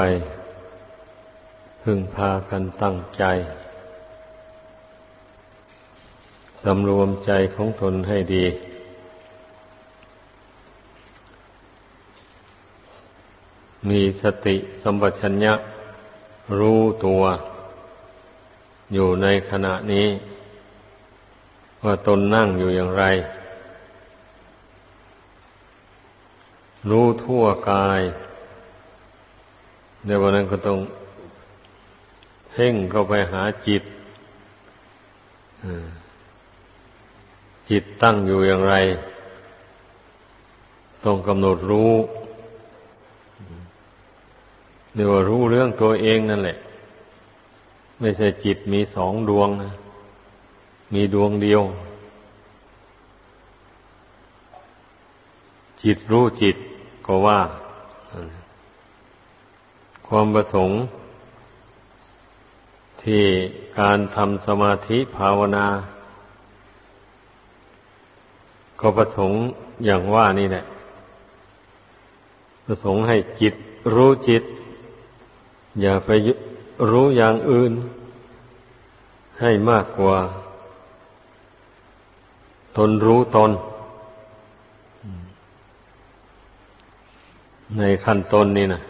ไป พึงพากันตั้งใจ สำรวมใจของตนให้ดี มีสติสัมปชัญญะรู้ตัวอยู่ในขณะนี้ ว่าตนนั่งอยู่อย่างไร รู้ทั่วกาย ในวันนั้นก็ต้องเพ่งเข้าไปหาจิตจิตตั้งอยู่อย่างไร ต้องกำหนดรู้เรียกว่ารู้เรื่องตัวเองนั่นแหละ ไม่ใช่จิตมีสองดวงนะ มีดวงเดียว จิตรู้จิตก็ว่า ความประสงค์ ที่การทำสมาธิภาวนา ก็ประสงค์อย่างว่านี่แหละ ประสงค์ให้จิตรู้จิต อย่าไปรู้อย่างอื่น ให้มากกว่า ตนรู้ตน ในขั้นตนนี่นะ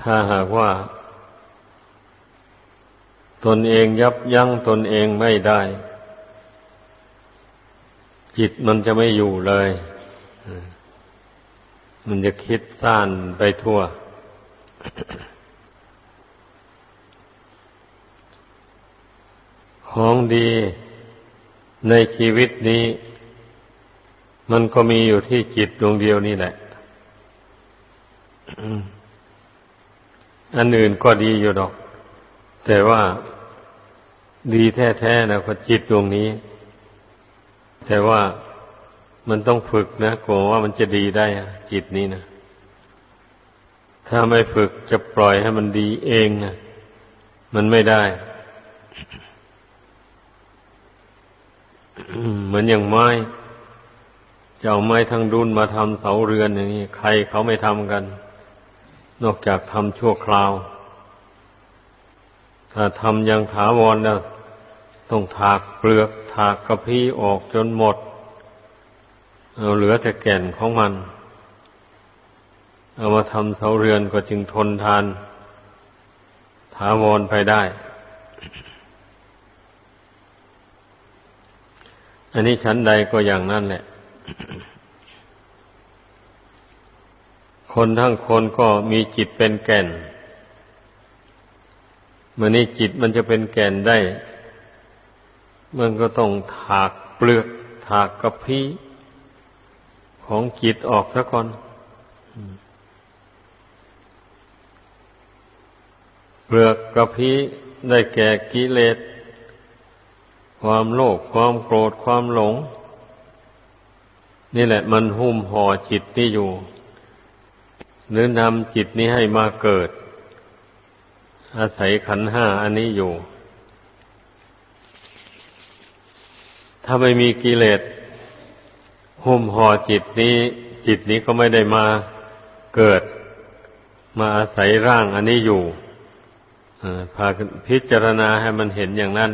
ถ้าหากว่า ตนเองยับยั้งตนเองไม่ได้ จิตมันจะไม่อยู่เลย มันจะคิดซ่านไปทั่ว ของดีในชีวิตนี้ มันก็มีอยู่ที่จิตดวงเดียวนี่แหละ อันอื่นก็ดีอยู่ดอก แต่ว่าดีแท้ๆนะก็จิตดวงนี้ แต่ว่ามันต้องฝึกนะกลัวว่ามันจะดีได้จิตนี้นะถ้าไม่ฝึกจะปล่อยให้มันดีเองนะมันไม่ได้ เหมือนอย่างไม้จะเอาไม้ทั้งดุนมาทำเสาเรือนอย่างนี้ ใครเขาไม่ทำกัน นอกจากทำชั่วคราว ถ้าทำยังถาวรแล้วต้องถากเปลือกถากกระพี้ออกจนหมด เอาเหลือแต่แก่นของมัน เอามาทำเสาเรือนก็จึงทนทาน ถาวรไปได้ อันนี้ชั้นใดก็อย่างนั้นแหละ คนทั้งคนก็มีจิตเป็นแก่นเมื่อนี้จิตมันจะเป็นแก่นได้ มันก็ต้องถากเปลือกถากกระพี้ของจิตออกซะก่อนเปลือกกระพี้ได้แก่กิเลส ความโลภความโกรธความหลง นี่แหละมันหุ้มห่อจิตนี่อยู่ หรือนำจิตนี้ให้มาเกิด อาศัยขันห้าอันนี้อยู่ ถ้าไม่มีกิเลสหุ้มห่อจิตนี้ จิตนี้ก็ไม่ได้มาเกิด มาอาศัยร่างอันนี้อยู่พาพิจารณาให้มันเห็นอย่างนั้น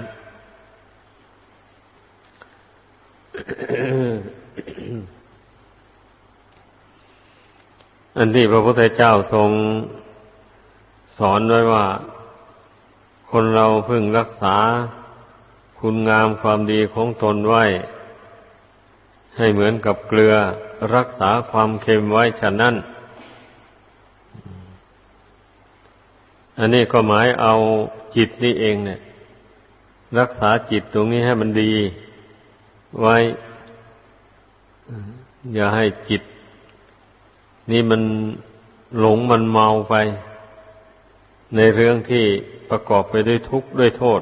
อันที่พระพุทธเจ้าทรงสอนไว้ว่า คนเราพึงรักษาคุณงามความดีของตนไว้ ให้เหมือนกับเกลือรักษาความเค็มไว้ฉะนั้น อันนี้ก็หมายเอาจิตนี่เองเนี่ย รักษาจิตตรงนี้ให้มันดีไว้ อย่าให้จิต นี่มันหลงมันเมาไป ในเรื่องที่ประกอบไปด้วยทุกข์ด้วยโทษ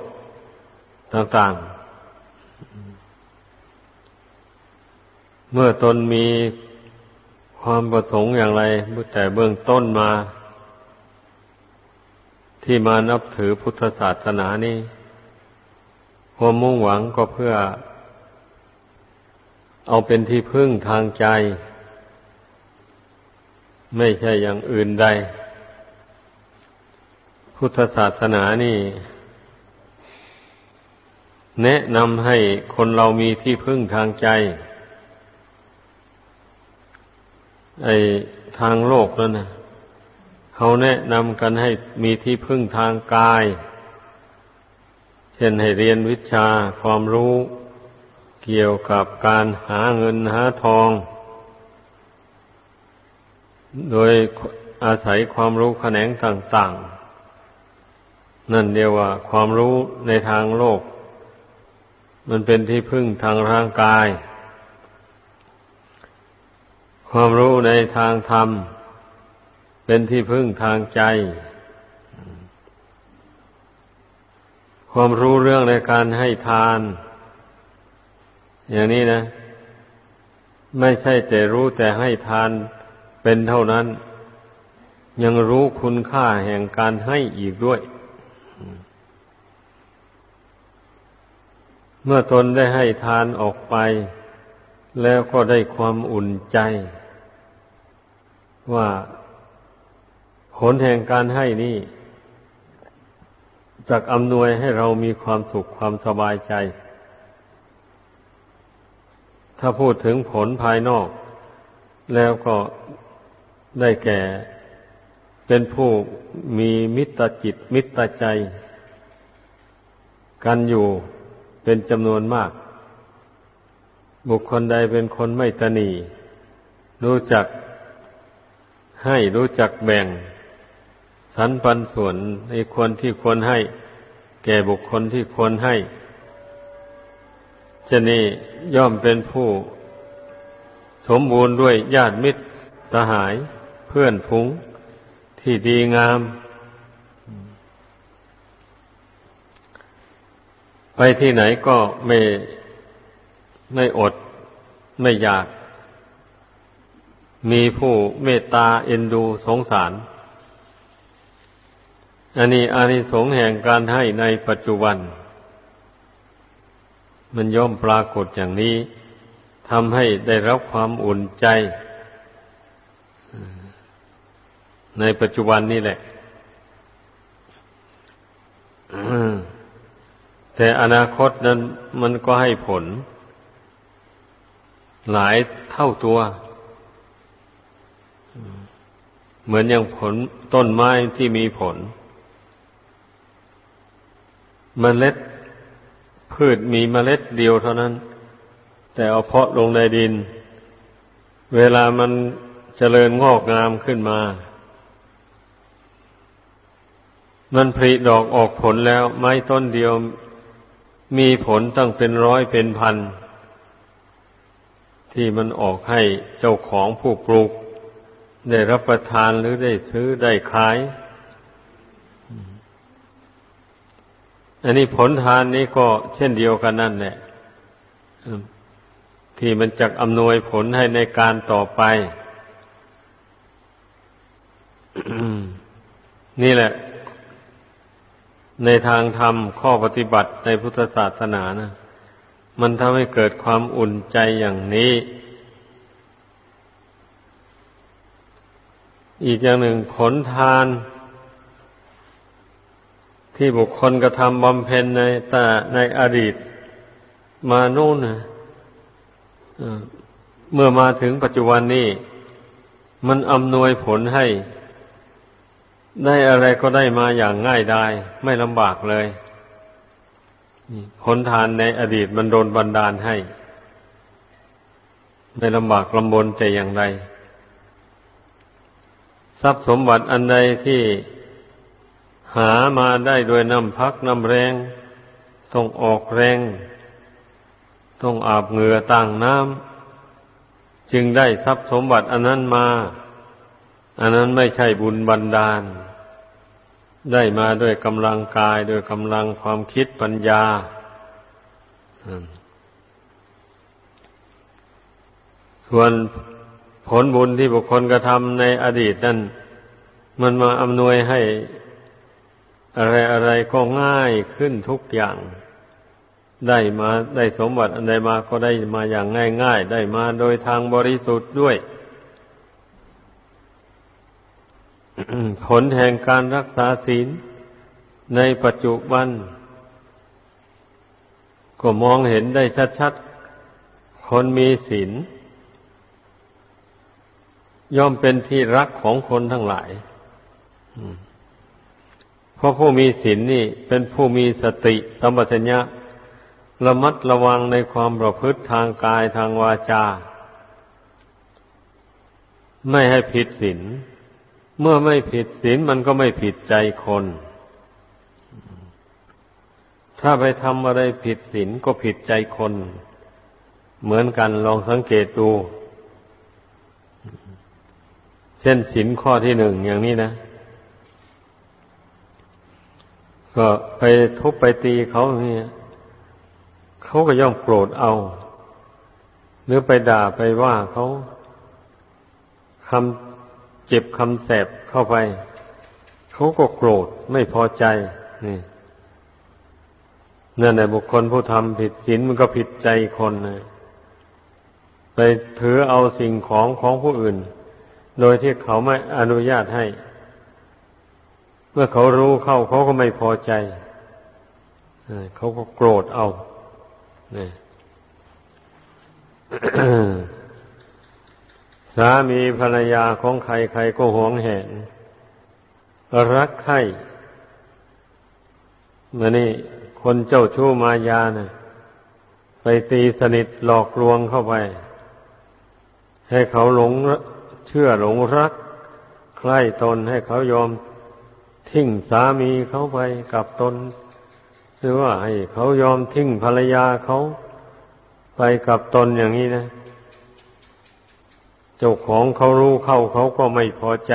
ต่างๆ เมื่อตนมีความประสงค์อย่างไรแต่เบื้องต้นมา ที่มานับถือพุทธศาสนานี้ความมุ่งหวังก็เพื่อ เอาเป็นที่พึ่งทางใจ ไม่ใช่อย่างอื่นใด พุทธศาสนานี่ แนะนำให้คนเรามีที่พึ่งทางใจ ไอทางโลกนั่นนะเขาแนะนำกันให้มีที่พึ่งทางกาย เช่นให้เรียนวิชาความรู้เกี่ยวกับการหาเงินหาทอง โดยอาศัยความรู้แขนงต่าง ๆ นั่นเดียวว่า ความรู้ในทางโลก มันเป็นที่พึ่งทางร่างกาย ความรู้ในทางธรรม เป็นที่พึ่งทางใจ ความรู้เรื่องในการให้ทาน อย่างนี้นะ ไม่ใช่แต่รู้แต่ให้ทาน เป็นเท่านั้น ยังรู้คุณค่าแห่งการให้อีกด้วย เมื่อตนได้ให้ทานออกไป แล้วก็ได้ความอุ่นใจ ว่าผลแห่งการให้นี่จะอำนวยให้เรามีความสุขความสบายใจ ถ้าพูดถึงผลภายนอก แล้วก็ ได้แก่ เป็นผู้มีมิตรจิตมิตรใจ กันอยู่เป็นจำนวนมาก บุคคลใดเป็นคนไม่ตนีรู้จักให้รู้จักแบ่ง สรรปันส่วนในควรที่ควรให้ แก่บุคคลที่ควรให้ชนี้ย่อมเป็นผู้ สมบูรณ์ด้วยญาติมิตรสหาย พื่อนพุงที่ดีงาม ไปที่ไหนก็ไม่ไม่อดไม่อยาก มีผู้เมตตาเอ็นดูสงสาร อันนี้อานิสงส์แห่งการให้ในปัจจุบัน มันย่อมปรากฏอย่างนี้ทำให้ได้รับความอุ่นใจ ในปัจจุบันนี่แหละแต่อนาคตนั้นมันก็ให้ผล หลายเท่าตัว เหมือนอย่างผลต้นไม้ที่มีผลมเมล็ดพืชมีเมล็ดเดียวเท่านั้น แต่เอาเพาะลงในดิน เวลามันเจริญงอกงามขึ้นมา มันผลิดอกออกผลแล้ว ไม้ต้นเดียวมีผลตั้งเป็นร้อยเป็นพัน ที่มันออกให้เจ้าของผู้ปลูก ได้รับประทานหรือได้ซื้อได้ขาย อันนี้ผลทานนี้ก็เช่นเดียวกันนั่นแหละที่มันจะอำนวยผลให้ในการต่อไป นี่แหละ ในทางธรรมข้อปฏิบัติในพุทธศาสนานะมันทำให้เกิดความอุ่นใจอย่างนี้ อีกอย่างหนึ่งผลทาน ที่บุคคลกระทำบำเพ็ญในแต่ในอดีต มาโน่นนะเมื่อมาถึงปัจจุบันนี้ มันอำนวยผลให้ ได้อะไรก็ได้มาอย่างง่ายได้ไม่ลำบากเลยผลทานในอดีตมันโดนบันดาลให้ ไม่ลำบากลำบนแต่อย่างใดทรัพย์สมบัติอันใดที่หามาได้โดยน้ำพักน้ำแรง ต้องออกแรง ต้องอาบเหงื่อต่างน้ำจึงได้ทรัพย์สมบัติอันนั้นมา อันนั้นไม่ใช่บุญบันดาล ได้มาด้วยกำลังกายด้วยกำลังความคิดปัญญาส่วนผลบุญที่บุคคลกระทำในอดีตนั้นมันมาอำนวยให้อะไรอะไรก็ง่ายขึ้นทุกอย่าง ได้มาได้สมบัติอันใดมาก็ได้มาอย่างง่ายง่ายได้มาโดยทางบริสุทธิ์ด้วย ผลแห่งการรักษาศีลในปัจจุบัน ก็มองเห็นได้ชัดๆ คนมีศีลย่อมเป็นที่รักของคนทั้งหลายเพราะผู้มีศีลนนี่เป็นผู้มีสติสัมปชัญญะระมัดระวังในความประพฤติทางกายทางวาจา ไม่ให้ผิดศีล เมื่อไม่ผิดศีลมันก็ไม่ผิดใจคน ถ้าไปทำอะไรผิดศีลก็ผิดใจคน เหมือนกันลองสังเกตดู เช่นศีลข้อที่หนึ่งอย่างนี้นะ ก็ไปทุบไปตีเขาเนี่ยเขาก็ย่อมโกรธเอา หรือไปด่าไปว่าเขาคำ เจ็บคำแสบเข้าไป เขาก็โกรธไม่พอใจ นี่นั่นแหละบุคคลผู้ทำผิดศีลมันก็ผิดใจคนนะไปถือเอาสิ่งของของผู้อื่น โดยที่เขาไม่อนุญาตให้ เมื่อเขารู้เข้าเขาก็ไม่พอใจเขาก็โกรธเอานี่ สามีภรรยาของใครใครก็หวงแหน รักใครมานี่คนเจ้าชู้มายาเนะ่ะไปตีสนิทหลอกลวงเข้าไป ให้เขาหลงเชื่อหลงรัก ใคร่ตนให้เขายอมทิ้งสามีเขาไปกับตน หรือว่าให้เขายอมทิ้งภรรยาเขาไปกับตนอย่างนี้นะ เจ้าของเขารู้เข้าเขาก็ไม่พอใจ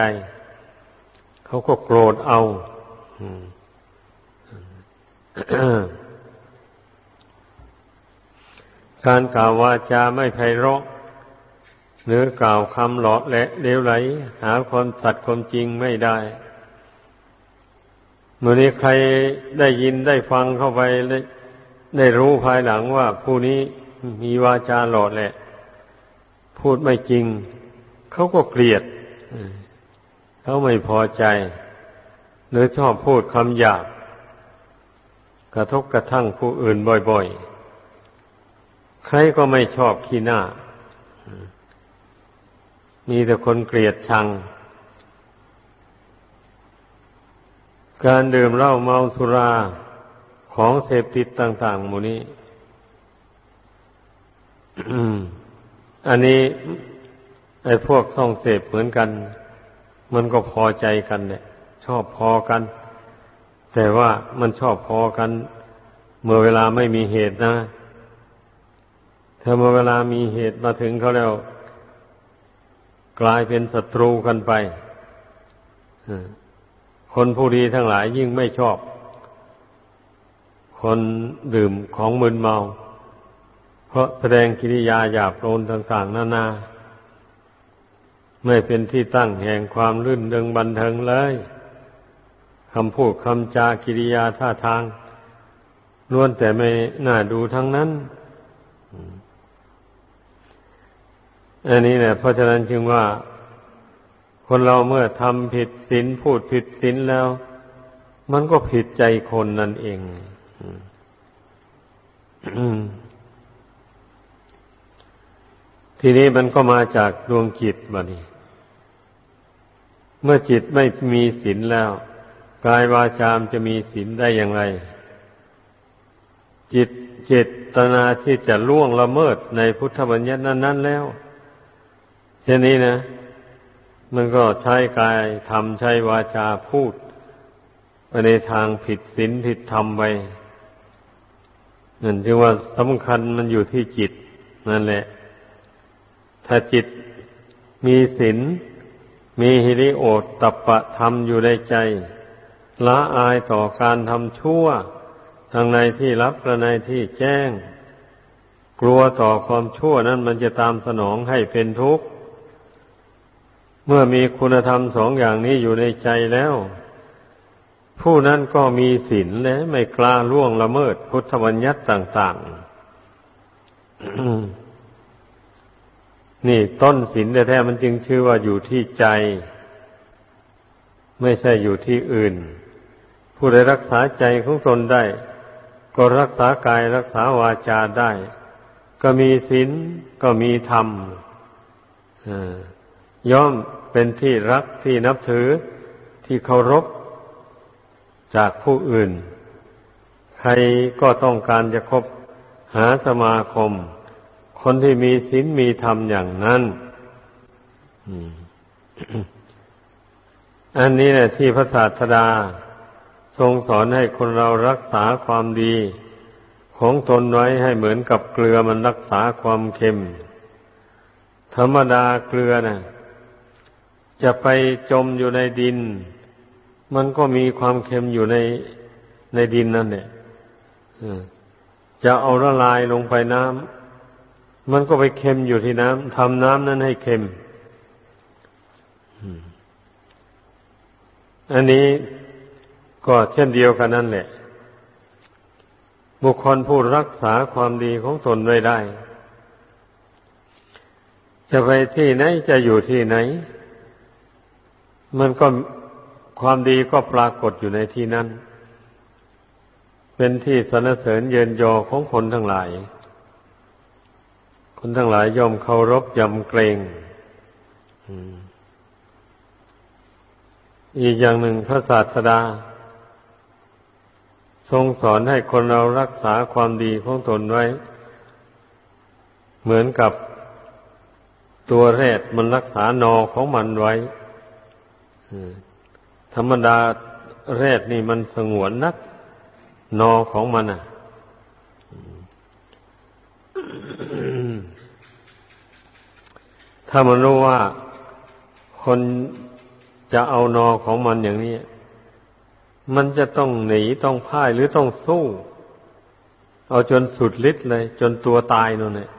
เขาก็โกรธเอาการกล่าววาจาไม่ไพเราะหรือกล่าวคำหลอกและเลวไหล หาความสัตย์ความจริงไม่ได้เมื่อนี้ใครได้ยินได้ฟังเข้าไปได้ได้รู้ภายหลังว่าผู้นี้มีวาจาหลอดแหละ พูดไม่จริง เขาก็เกลียดเขาไม่พอใจ หรือชอบพูดคำหยาบ กระทบกระทั่งผู้อื่นบ่อยๆ ใครก็ไม่ชอบขี้หน้า มีแต่คนเกลียดชัง การดื่มเหล้าเมาสุราของเสพติดต่าง ๆ หมู่นี้ อันนี้ไอ้พวกส่องเสพเหมือนกัน มันก็พอใจกันเนี่ยชอบพอกัน แต่ว่ามันชอบพอกัน เมื่อเวลาไม่มีเหตุนะถ้าเมื่อเวลามีเหตุมาถึงเขาแล้ว กลายเป็นศัตรูกันไปคนผู้ดีทั้งหลายยิ่งไม่ชอบ คนดื่มของมึนเมา เพราะแสดงกิริยาหยาบโลนต่าง ๆ นานา ไม่เป็นที่ตั้งแห่งความลื่นเริงบันเทิงเลยคำพูดคำจากิริยาท่าทางล้วนแต่ไม่น่าดูทั้งนั้น อันนี้แหละเพราะฉะนั้นจึงว่า คนเราเมื่อทำผิดศีลพูดผิดศีลแล้ว มันก็ผิดใจคนนั่นเอง ทีนี้มันก็มาจากดวงจิตบันี้เมื่อจิตไม่มีศีลแล้ว กายวาจามจะมีศีลได้อย่างไร จิตเจตนาที่จะล่วงละเมิดในพุทธบัญญัตินั้น ๆ แล้วเช่นนี้นะ มันก็ใช้กายทำใช้วาจาพูดไปในทางผิดศีลผิดธรรมไปนั่นจึงว่าสำคัญมันอยู่ที่จิต นั่นแหละ ถ้าจิตมีศีลมีฮิริโอตตัปปะธรรมอยู่ในใจ ละอายต่อการทำชั่ว ทางในที่รับและในที่แจ้ง กลัวต่อความชั่วนั้นมันจะตามสนองให้เป็นทุกข์ เมื่อมีคุณธรรมสองอย่างนี้อยู่ในใจแล้ว ผู้นั้นก็มีศีลและไม่กล้าล่วงละเมิดพุทธบัญญัติต่าง ๆ นี่ต้นศีลแท้ๆมันจึงชื่อว่าอยู่ที่ใจ ไม่ใช่อยู่ที่อื่น ผู้ใดรักษาใจของตนได้ ก็รักษากายรักษาวาจาได้ ก็มีศีลก็มีธรรมย่อมเป็นที่รักที่นับถือที่เคารพจากผู้อื่น ใครก็ต้องการจะคบหาสมาคม คนที่มีศีลมีธรรมอย่างนั้นอันนี้แหละที่พระศาสดา ทรงสอนให้คนเรารักษาความดี ของตนไว้ให้เหมือนกับเกลือมันรักษาความเค็ม ธรรมดาเกลือนะ่ะ จะไปจมอยู่ในดิน มันก็มีความเค็มอยู่ในในดินนั่นเนี่ยจะเอาละลายลงไปน้ำ มันก็ไปเค็มอยู่ที่น้ำทำน้ำนั้นให้เค็มอันนี้ก็เช่นเดียวกันนั่นแหละ บุคคลผู้รักษาความดีของตนไว้ได้ จะไปที่ไหนจะอยู่ที่ไหน มันก็ความดีก็ปรากฏอยู่ในที่นั้น เป็นที่สรรเสริญเยินยอของคนทั้งหลาย คนทั้งหลายยอมเคารพยำเกรงอีกอย่างหนึ่งพระศาสดา ทรงสอนให้คนเรารักษาความดีของตนไว้ เหมือนกับตัวแรดมันรักษานอของมันไว้ธรรมดาแรดนี่มันสงวนนัก นอของมันอะ ถ้ามันรู้ว่าคนจะเอานอของมันอย่างนี้ มันจะต้องหนีต้องพ่ายหรือต้องสู้ เอาจนสุดฤทธิ์เลย จนตัวตายนั่นแหละ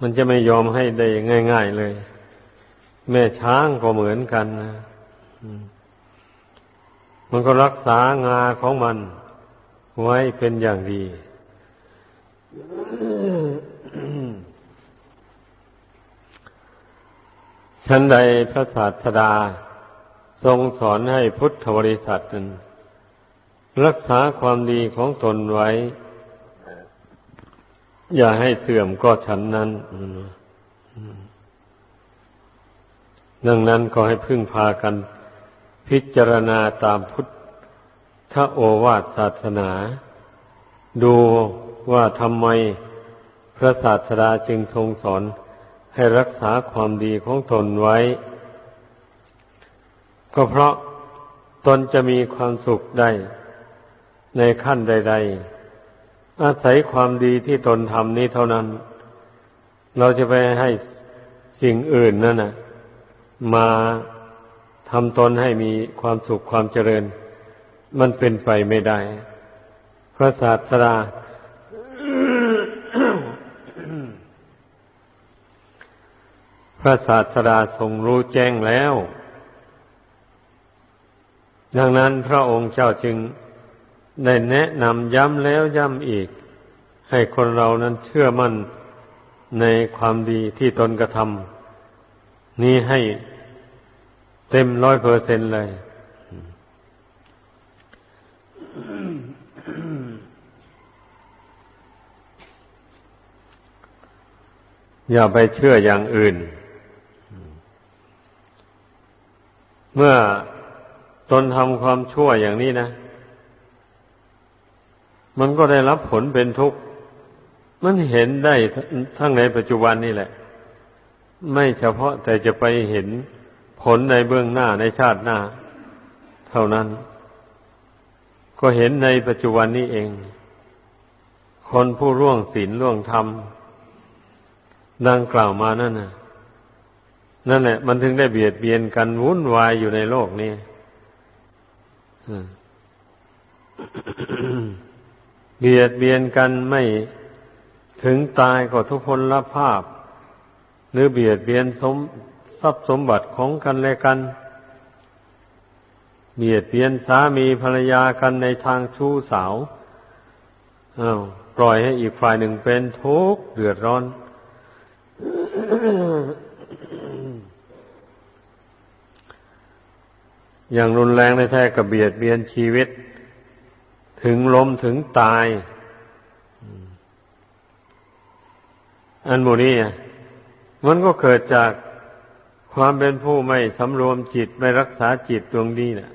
มันจะไม่ยอมให้ได้ง่าย ๆเลย แม่ช้างก็เหมือนกันนะมันก็รักษางาของมันไว้เป็นอย่างดี ฉันใดพระศาสดา ทรงสอนให้พุทธบริษัทนั้น รักษาความดีของตนไว้ อย่าให้เสื่อมก็ฉันนั้นดังนั้นก็ให้พึ่งพากัน พิจารณาตามพุทธโอวาทศาสนา ดู ว่าทำไมพระศาสดาจึงทรงสอนให้รักษาความดีของตนไว้ ก็เพราะตนจะมีความสุขได้ ในขั้นใด ๆ อาศัยความดีที่ตนทำนี้เท่านั้น เราจะไปให้สิ่งอื่นนั่นนะมาทำตนให้มีความสุขความเจริญ มันเป็นไปไม่ได้ พระศาสดา พระศาสดาทรงรู้แจ้งแล้ว ดังนั้นพระองค์เจ้าจึงได้แนะนำย้ำแล้วย้ำอีก ให้คนเรานั้นเชื่อมั่นในความดีที่ตนกระทำนี้ให้เต็มร้อยเปอร์เซนเลยอย่าไปเชื่ออย่างอื่น เมื่อตนทำความชั่วอย่างนี้นะ มันก็ได้รับผลเป็นทุกข์ มันเห็นได้ทั้งในปัจจุบันนี่แหละ ไม่เฉพาะแต่จะไปเห็นผลในเบื้องหน้าในชาติหน้า เท่านั้น ก็เห็นในปัจจุบันนี้เอง คนผู้ร่วงศีลร่วงธรรมดังกล่าวมานั่นนะ นั่นแหละ มันถึงได้เบียดเบียนกันวุ่นวายอยู่ในโลกนี้เบียดเบียนกันไม่ถึงตายก็ทุพพลภาพ หรือเบียดเบียนสมทรัพย์สมบัติของกันและกัน เบียดเบียนสามีภรรยากันในทางชู้สาวอา้าวปล่อยให้อีกฝ่ายหนึ่งเป็นทุกข์เดือดร้อน อย่างรุนแรงในแท้กับเบียดเบียนชีวิต ถึงล้มถึงตาย อันโมนี้มันก็เกิดจากความเป็นผู้ไม่สำรวมจิตไม่รักษาจิตดวงนี้นะ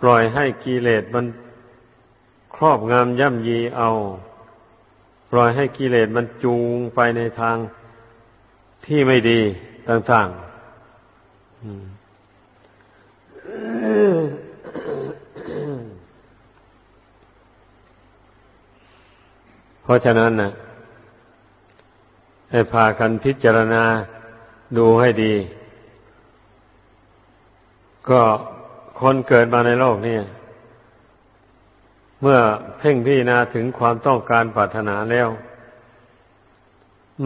ปล่อยให้กิเลสมันครอบงำย่ำยีเอา ปล่อยให้กิเลสมันจูงไปในทางที่ไม่ดีต่างๆ เพราะฉะนั้นนะให้พากันพิจารณาดูให้ดี ก็คนเกิดมาในโลกนี่เมื่อเพ่งพิจารณาถึงความต้องการปรารถนาแล้ว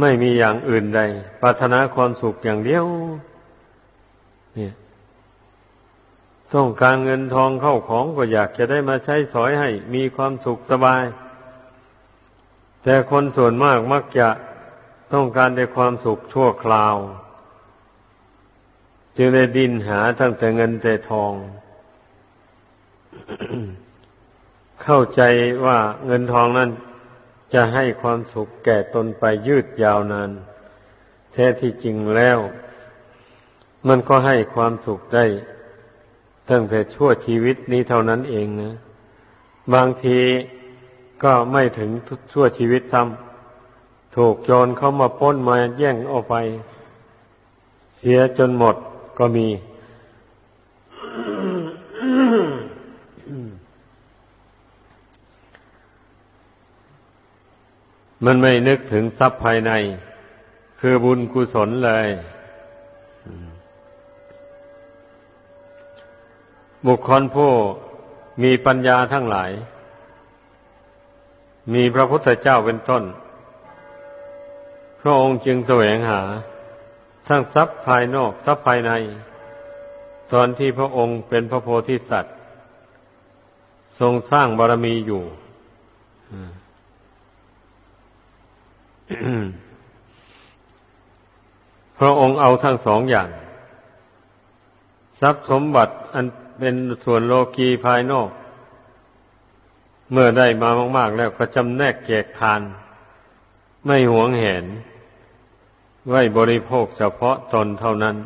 ไม่มีอย่างอื่นใดปรารถนาความสุขอย่างเดียว เนี่ย ต้องการเงินทองเข้าของก็อยากจะได้มาใช้สอยให้ มีความสุขสบาย แต่คนส่วนมากมักจะต้องการแต่ความสุขชั่วคราว จึงได้ดินหาทั้งแต่เงินแต่ทอง เข้าใจว่าเงินทองนั้นจะให้ความสุขแก่ตนไปยืดยาวนานแท้ที่จริงแล้ว มันก็ให้ความสุขได้ ตั้งแต่ชั่วชีวิตนี้เท่านั้นเองนะ บางทีก็ไม่ถึงชั่วชีวิตซ้ำถูกโจรเข้ามาป้นมาแย่งเอาไป เสียจนหมดก็มี มันไม่นึกถึงทรัพย์ภายใน คือบุญกุศลเลย บุคคลผู้มีปัญญาทั้งหลาย มีพระพุทธเจ้าเป็นต้น พระองค์จึงแสวงหา ทั้งทรัพย์ภายนอกทรัพย์ภายใน ตอนที่พระองค์เป็นพระโพธิสัตว์ ทรงสร้างบารมีอยู่พระองค์เอาทั้งสองอย่าง ทรัพย์สมบัติอัน เป็นส่วนโลกีภายนอก เมื่อได้มามาก ๆ แล้วก็จำแนกแจกทาน ไม่หวงเห็น ไว้บริโภคเฉพาะตนเท่านั้น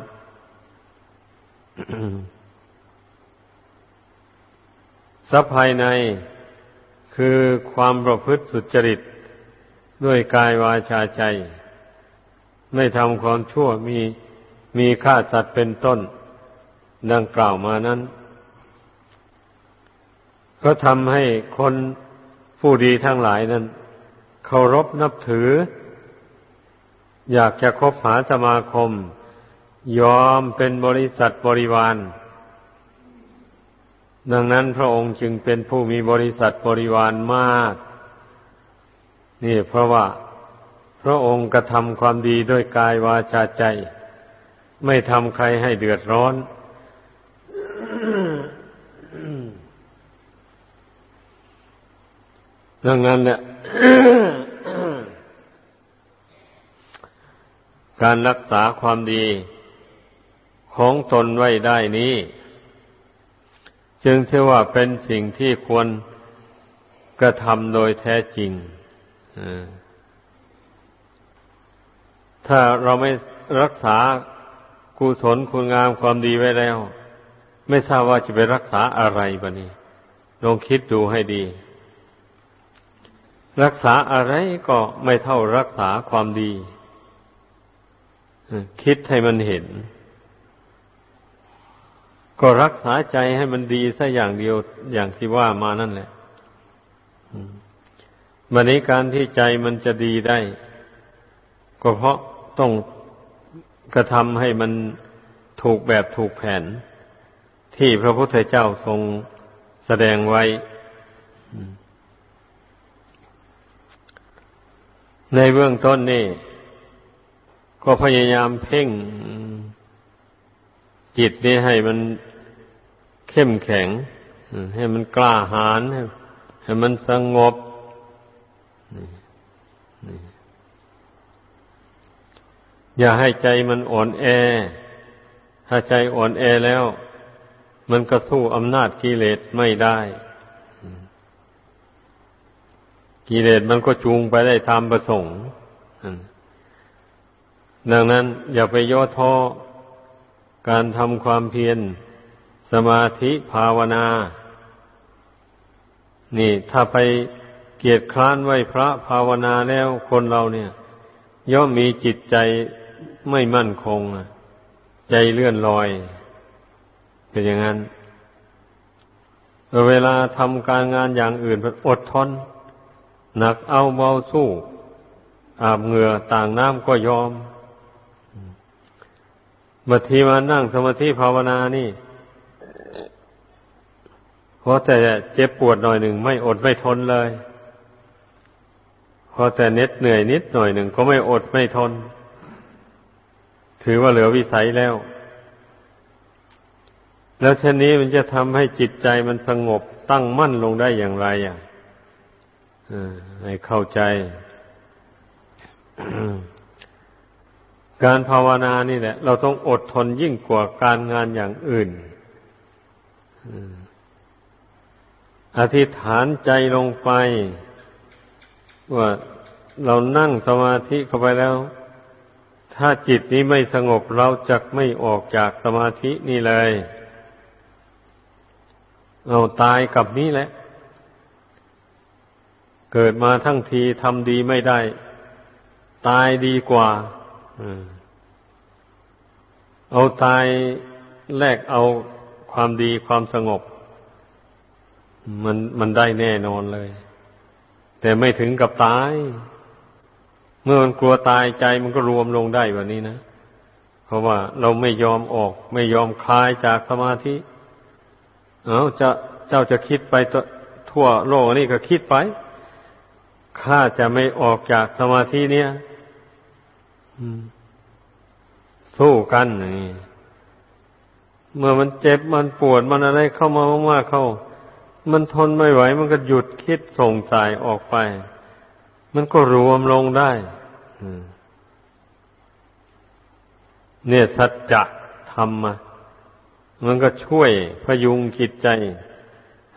ทรัพย์ภายในคือความประพฤติสุจริต ด้วยกายวาจาใจ ไม่ทำความชั่วมีมีฆ่าสัตว์เป็นต้น ดังกล่าวมานั้น ก็ทำให้คนผู้ดีทั้งหลายนั้นเคารพนับถือ อยากจะคบหาสมาคม ยอมเป็นบริษัทบริวาร ดังนั้นพระองค์จึงเป็นผู้มีบริษัทบริวารมาก นี่เพราะว่าพระองค์กระทำความดีด้วยกายวาจาใจ ไม่ทำใครให้เดือดร้อน ดังนั้นเนี่ยการรักษาความดีของตนไว้ได้นี้ จึงเชื่อว่าเป็นสิ่งที่ควรกระทำโดยแท้จริงถ้าเราไม่รักษากุศลคุณงามความดีไว้แล้ว ไม่ทราบว่าจะไปรักษาอะไรบะนี้ลองคิดดูให้ดี รักษาอะไรก็ไม่เท่ารักษาความดี คิดให้มันเห็น ก็รักษาใจให้มันดีสัอย่างเดียวอย่างที่ว่ามานั่นแหละมันนี้การที่ใจมันจะดีได้ ก็เพราะต้องกระทำให้มันถูกแบบถูกแผน ที่พระพุทธเจ้าทรงแสดงไว้ ในเบื้องต้นนี่ ก็พยายามเพ่งจิตนี้ให้มันเข้มแข็ง ให้มันกล้าหาญให้มันสงบอย่าให้ใจมันอ่อนแอ ถ้าใจอ่อนแอแล้ว มันก็สู้อำนาจกิเลสไม่ได้ กิเลสมันก็จูงไปได้ตามประสงค์ดังนั้น อย่าไปย่อท้อการทำความเพียรสมาธิภาวนา นี่ ถ้าไปเกียรติคร้านไหวพระภาวนาแล้วคนเราเนี่ย ย่อมมีจิตใจไม่มั่นคงใจเลื่อนลอย เป็นอย่างนั้นเวลาทำการงานอย่างอื่นอดทน หนักเอาเบาสู้ อาบเหงื่อต่างน้ำก็ยอมบางทีมานั่งสมาธิภาวนานี่พราะแต่เจ็บปวดหน่อยหนึ่งไม่อดไม่ทนเลยพอแต่เน็ดเหนื่อยนิดหน่อยหนึ่งก็ไม่อดไม่ทน ถือว่าเหลือวิสัยแล้ว แล้วเช่นนี้มันจะทำให้จิตใจมันสงบตั้งมั่นลงได้อย่างไรอะ ให้เข้าใจ การภาวนานี่แหละ เราต้องอดทนยิ่งกว่าการงานอย่างอื่นอธิษฐานใจลงไป ว่าเรานั่งสมาธิเข้าไปแล้ว ถ้าจิตนี้ไม่สงบเราจะไม่ออกจากสมาธินี่เลยเอาตายกับนี้แหละ เกิดมาทั้งทีทำดีไม่ได้ ตายดีกว่าเอาตายแลกเอาความดีความสงบ มันมันได้แน่นอนเลย แต่ไม่ถึงกับตาย เมื่อมันกลัวตายใจมันก็รวมลงได้แบบนี้นะเพราะว่าเราไม่ยอมออก ไม่ยอมคลายจากสมาธิเอาจะเจ้าจะคิดไปทั่วโลกนี่ก็คิดไป ข้าจะไม่ออกจากสมาธิเนี่ยสู้กันนี่เมื่อมันเจ็บมันปวดมันอะไรเข้ามามากๆเข้า มันทนไม่ไหว มันก็หยุดคิดส่งสายออกไป มันก็รวมลงได้เนี่ยสัจจะธรรมมันก็ช่วยพยุงจิตใจ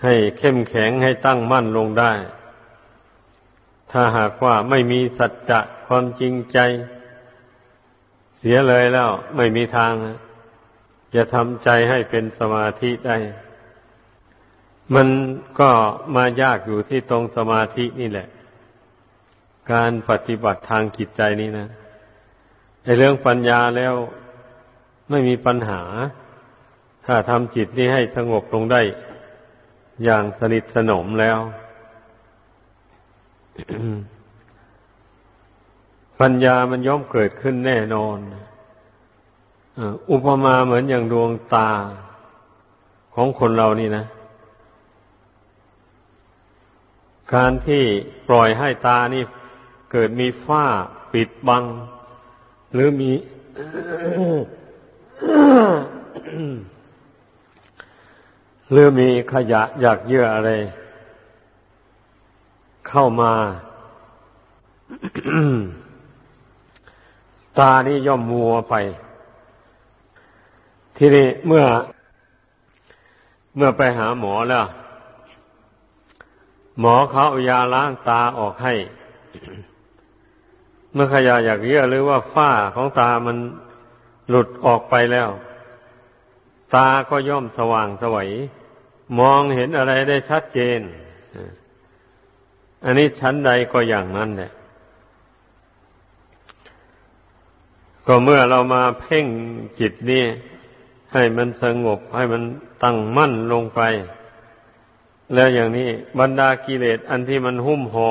ให้เข้มแข็งให้ตั้งมั่นลงได้ ถ้าหากว่าไม่มีสัจจะความจริงใจ เสียเลยแล้วไม่มีทางจะทำใจให้เป็นสมาธิได้ มันก็มายากอยู่ที่ตรงสมาธินี่แหละ การปฏิบัติทางจิตใจนี้นะในเรื่องปัญญาแล้วไม่มีปัญหา ถ้าทำจิตนี้ให้สงบลงได้ อย่างสนิทสนมแล้ว ปัญญามันย่อมเกิดขึ้นแน่นอนอุปมาเหมือนอย่างดวงตาของคนเรานี่นะ การที่ปล่อยให้ตานี่ เกิดมีฝ้าปิดบัง หรือมีหรือมีขยะอยากเยื่ออะไร เข้ามาตานี่ย่อมมัวไป ทีนี้เมื่อ เมื่อไปหาหมอแล้ว หมอเขาเอายาล้างตาออกให้ เมื่อขยะอยากเยื่อหรือว่าฝ้าของตามันหลุดออกไปแล้ว ตาก็ย่อมสว่างสวัย มองเห็นอะไรได้ชัดเจน อันนี้ชั้นใดก็อย่างนั้นแหละ ก็เมื่อเรามาเพ่งจิตนี่ให้มันสงบให้มันตั้งมั่นลงไป แล้วอย่างนี้บรรดากิเลสอันที่มันหุ้มหอ่อ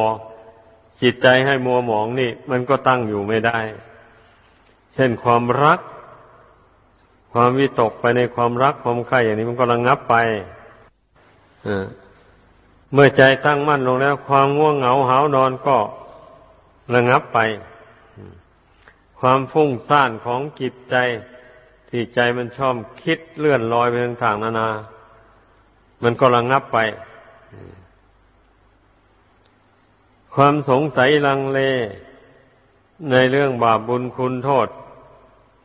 จิตใจให้มัวหมองนี่ มันก็ตั้งอยู่ไม่ได้ เช่นความรัก ความวิตกไปในความรักความใคร่อย่างนี้มันก็ระงงับไปอ่า เมื่อใจตั้งมั่นลงแล้ว ความง่วงเหงาหานอนก็ระงับไป ความฟุ้งซ่านของจิตใจ ที่ใจมันชอบคิดเลื่อนลอยไปทางนานา มันก็ระงับไป ความสงสัยลังเล ในเรื่องบาปบุญคุณโทษ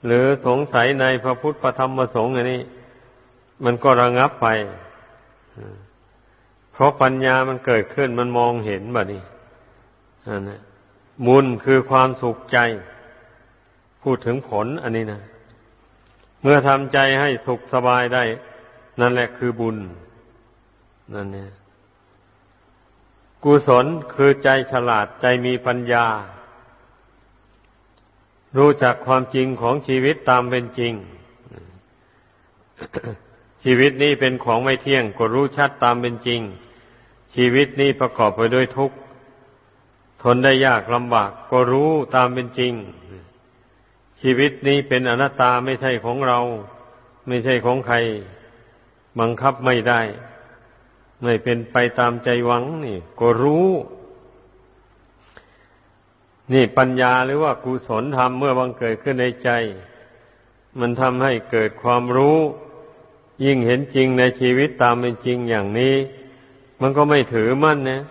หรือสงสัยในพระพุทธพระธรรมพระสงฆ์อันนี้ มันก็ระงับไป เพราะปัญญามันเกิดขึ้นมันมองเห็นแบบนี้อันนั้นบุญคือความสุขใจ พูดถึงผลอันนี้นะเมื่อทำใจให้สุขสบายได้ นั่นแหละคือบุญ นั่นเนี่ยกุศลคือใจฉลาดใจมีปัญญา รู้จักความจริงของชีวิตตามเป็นจริง ชีวิตนี้เป็นของไม่เที่ยงก็รู้ชัดตามเป็นจริง ชีวิตนี้ประกอบไปด้วยทุกข์ ทนได้ยากลำบากก็รู้ตามเป็นจริง ชีวิตนี้เป็นอนัตตาไม่ใช่ของเรา ไม่ใช่ของใคร บังคับไม่ได้ ไม่เป็นไปตามใจหวังนี่ ก็รู้ นี่ปัญญาหรือว่ากุศลธรรมเมื่อบังเกิดขึ้นในใจ มันทำให้เกิดความรู้ ยิ่งเห็นจริงในชีวิตตามเป็นจริงอย่างนี้ มันก็ไม่ถือมั่นนะ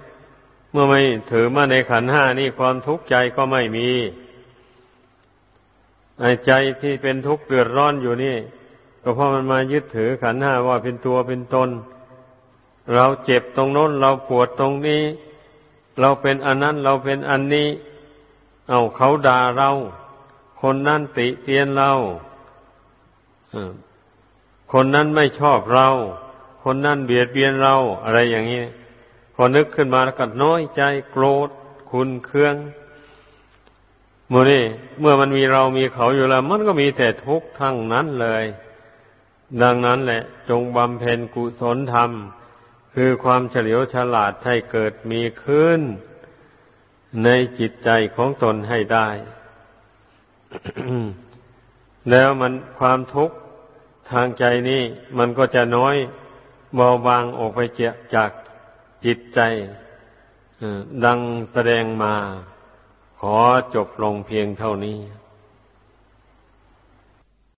เมื่อไม่ถือมาในขันห้านี่ความทุกข์ใจก็ไม่มีไอ้ใจที่เป็นทุกข์เดือดร้อนอยู่นี่ ก็เพราะมันมายึดถือขันห้าว่าเป็นตัวเป็นตน เราเจ็บตรงโน้น เราปวดตรงนี้ เราเป็นอันนั้นเราเป็นอันนี้ เอาเขาด่าเรา คนนั้นติเตียนเราคนนั้นไม่ชอบเรา คนนั้นเบียดเบียนเราอะไรอย่างนี้ พอนึกขึ้นมาแล้วก็น้อยใจโกรธคุณเครื่องโมนี่เมื่อมันมีเรามีเขาอยู่แล้ว มันก็มีแต่ทุกข์ทั้งนั้นเลย ดังนั้นแหละ จงบำเพ็ญกุศลธรรม คือความเฉลียวฉลาดให้เกิดมีขึ้น ในจิตใจของตนให้ได้ แล้วมันความทุกข์ทางใจนี้มันก็จะน้อย เบาบางออกไปจากจิตใจดังแสดงมา ขอจบลงเพียงเท่านี้